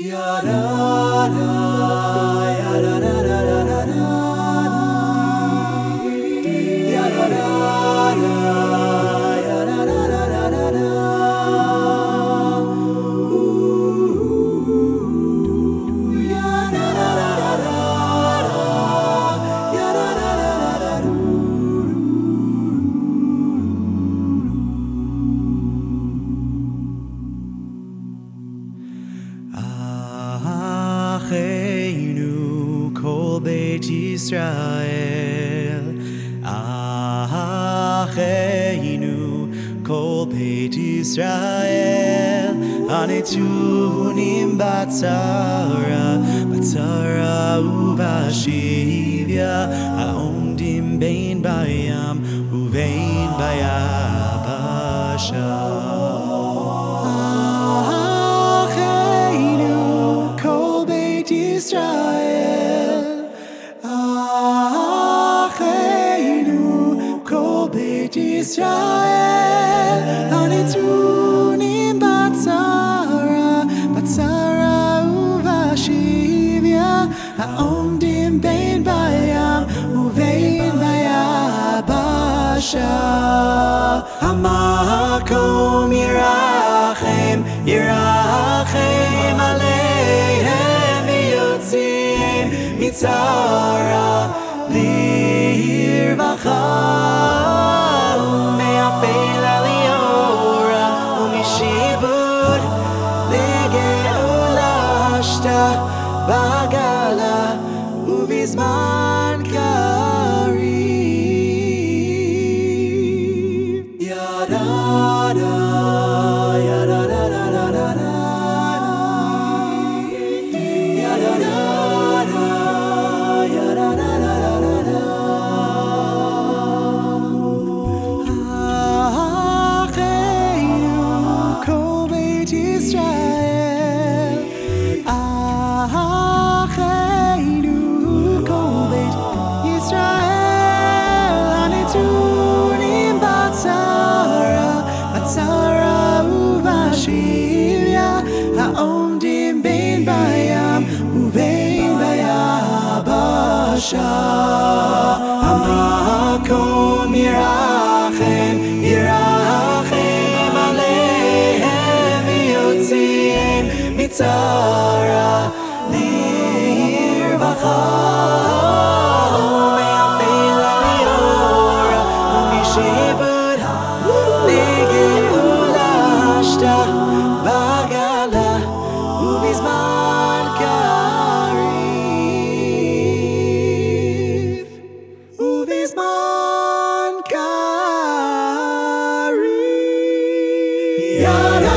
Da, Acheinu kol Beit Yisrael. Acheinu kol Beit Yisrael. Anetunim batzara batzara uvashivya Haomdim bein bayam uvein bayabasha Beit Yisrael Anetunim batzara batzara uvashivya Haomdim bein bayam uvein bayabasha. Hamakom yirachem yirachem aleihem v'yotzim mitzara lirvacha umeafel bagala ubizman kareem uvashivya Haomdim bein bayam uvein bayabasha Hamakom yirachem yirachem aleihem v'yotzim mitzara Yeah.